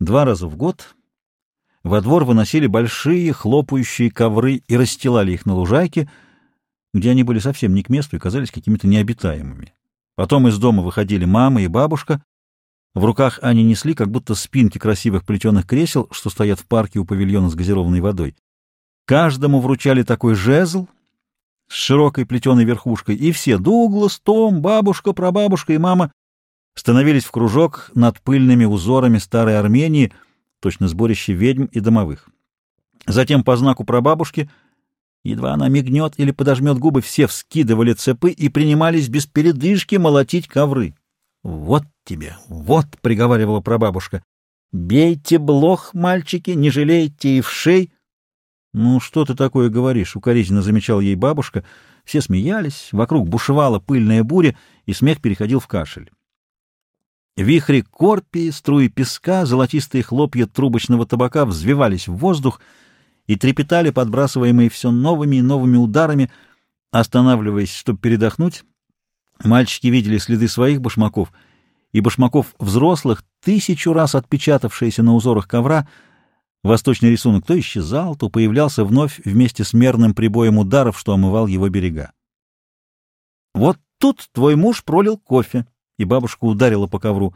Два раза в год во двор выносили большие хлопающие ковры и расстилали их на лужайке, где они были совсем не к месту и казались какими-то необитаемыми. Потом из дома выходили мама и бабушка. В руках они несли как будто спинки красивых плетеных кресел, что стоят в парке у павильона с газированной водой. Каждому вручали такой жезл с широкой плетеной верхушкой, и все — Дуглас, Том, бабушка, прабабушка и мама — становились в кружок над пыльными узорами старой Армении, точно сборище ведьм и домовых. Затем по знаку прабабушки — Едва она мигнет или подожмет губы, все вскидывали цепы и принимались без передышки молотить ковры. — Вот тебе, вот, — приговаривала прабабушка, — бейте блох, мальчики, не жалейте и вшей. — Ну, что ты такое говоришь? — укоризненно замечал ей бабушка. Все смеялись, вокруг бушевала пыльная буря, и смех переходил в кашель. Вихри корпии, струи песка, золотистые хлопья трубочного табака взвивались в воздух — и трепетали, подбрасываемые все новыми и новыми ударами, останавливаясь, чтобы передохнуть. Мальчики видели следы своих башмаков, и башмаков взрослых, тысячу раз отпечатавшиеся на узорах ковра, восточный рисунок то исчезал, то появлялся вновь вместе с мерным прибоем ударов, что омывал его берега. «Вот тут твой муж пролил кофе», и бабушка ударила по ковру.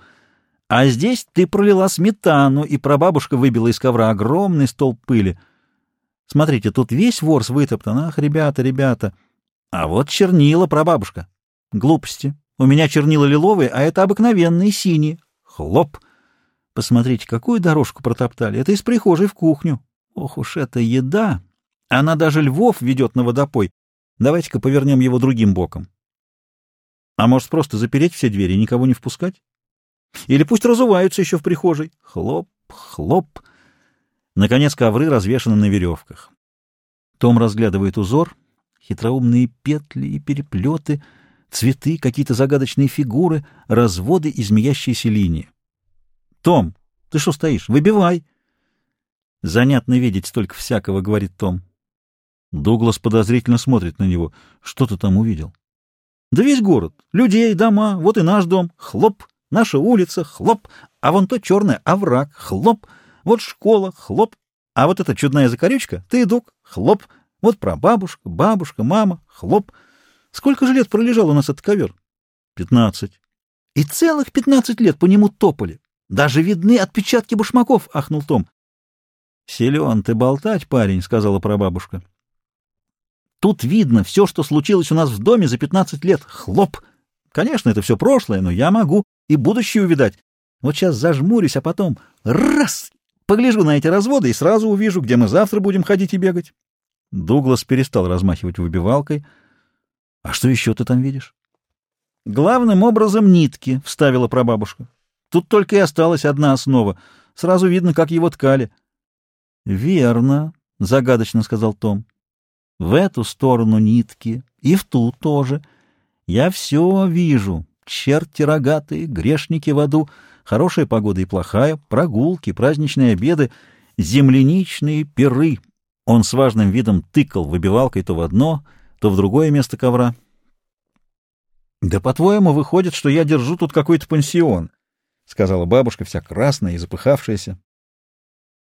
«А здесь ты пролила сметану, и прабабушка выбила из ковра огромный столб пыли». Смотрите, тут весь ворс вытоптан. Ах, ребята, ребята. А вот чернила, прабабушка. Глупости. У меня чернила лиловые, а это обыкновенные синие. Хлоп. Посмотрите, какую дорожку протоптали. Это из прихожей в кухню. Ох уж эта еда. Она даже львов ведет на водопой. Давайте-ка повернем его другим боком. А может, просто запереть все двери и никого не впускать? Или пусть разуваются еще в прихожей. Хлоп, хлоп. Наконец ковры развешаны на веревках. Том разглядывает узор, хитроумные петли и переплеты, цветы, какие-то загадочные фигуры, разводы и змеящиеся линии. — Том, ты что стоишь? Выбивай! — Занятно видеть столько всякого, — говорит Том. Дуглас подозрительно смотрит на него. Что ты там увидел? — Да весь город. Людей, дома, вот и наш дом. Хлоп, наша улица, хлоп, а вон то черное овраг, хлоп — вот школа, хлоп. А вот эта чудная закорючка, ты, Дуг, хлоп. Вот прабабушка, бабушка, мама, хлоп. Сколько же лет пролежал у нас этот ковер? Пятнадцать. И целых пятнадцать лет по нему топали. Даже видны отпечатки башмаков, — ахнул Том. — Силен ты болтать, парень, — сказала прабабушка. Тут видно все, что случилось у нас в доме за пятнадцать лет. Хлоп! Конечно, это все прошлое, но я могу и будущее увидать. Вот сейчас зажмурюсь, а потом раз Погляжу на эти разводы и сразу увижу, где мы завтра будем ходить и бегать. Дуглас перестал размахивать выбивалкой. — А что еще ты там видишь? — Главным образом нитки, — вставила прабабушка. Тут только и осталась одна основа. Сразу видно, как его ткали. — Верно, — загадочно сказал Том. — В эту сторону нитки, и в ту тоже. Я все вижу. Черти рогатые, грешники в аду — Хорошая погода и плохая, прогулки, праздничные обеды, земляничные пиры. Он с важным видом тыкал выбивалкой то в одно, то в другое место ковра. — Да, по-твоему, выходит, что я держу тут какой-то пансион, — сказала бабушка, вся красная и запыхавшаяся.